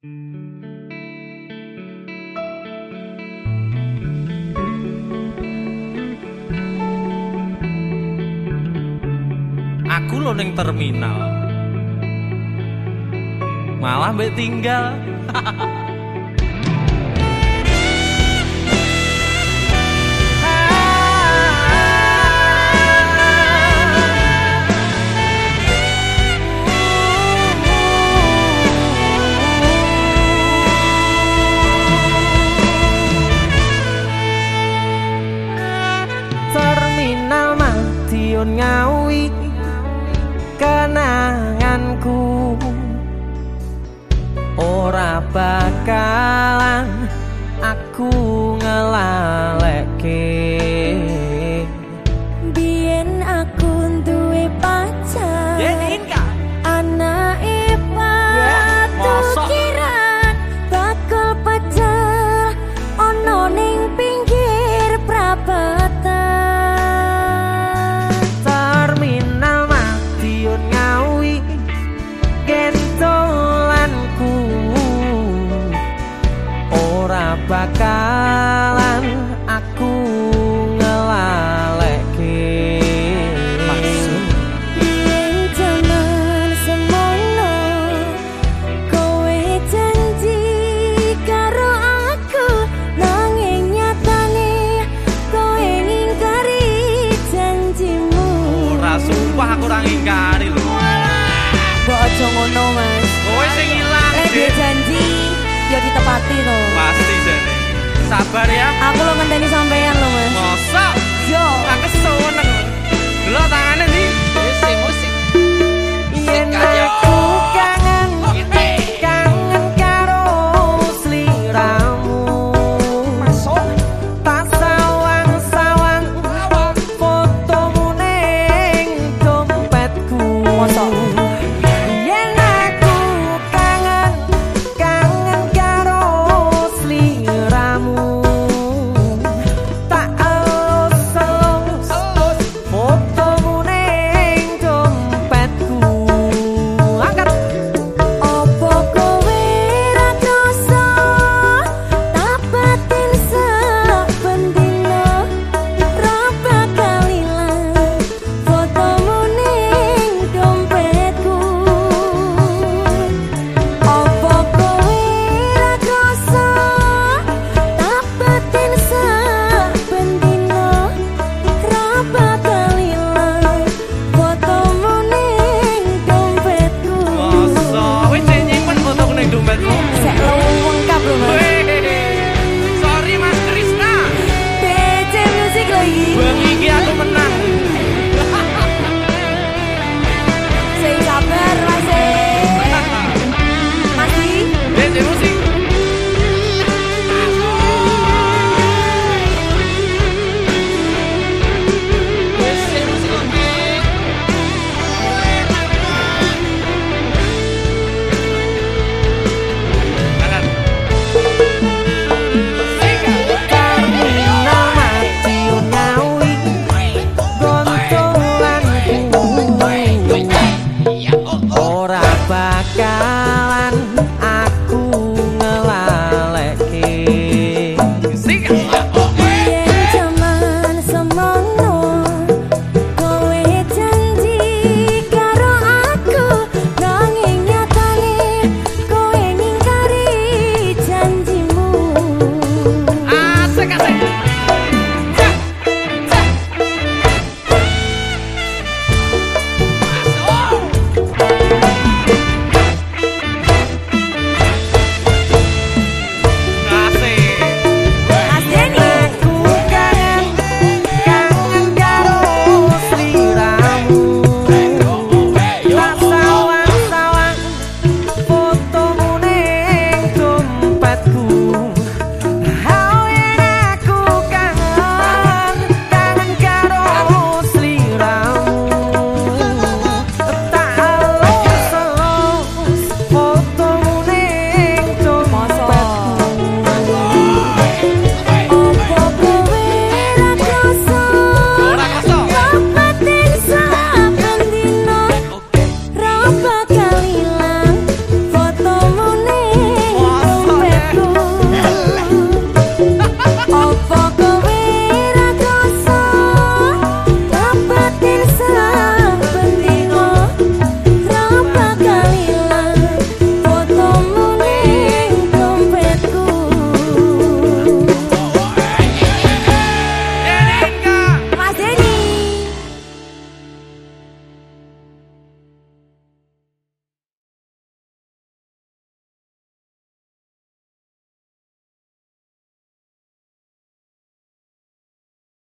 Aku lo terminal. Malah mbak tinggal ora ngingkari janjimu. Ora sumpah aku ora ngingkari lho. Mbok aja ngono Mas. Kowe sing ilang Lek dia Dik. janji ya ditepati to pasti sabar ya. Aku lo ngenteni sampean lo Mas. Mosok. Yo. Tak keseneng lho tangane ndi sky.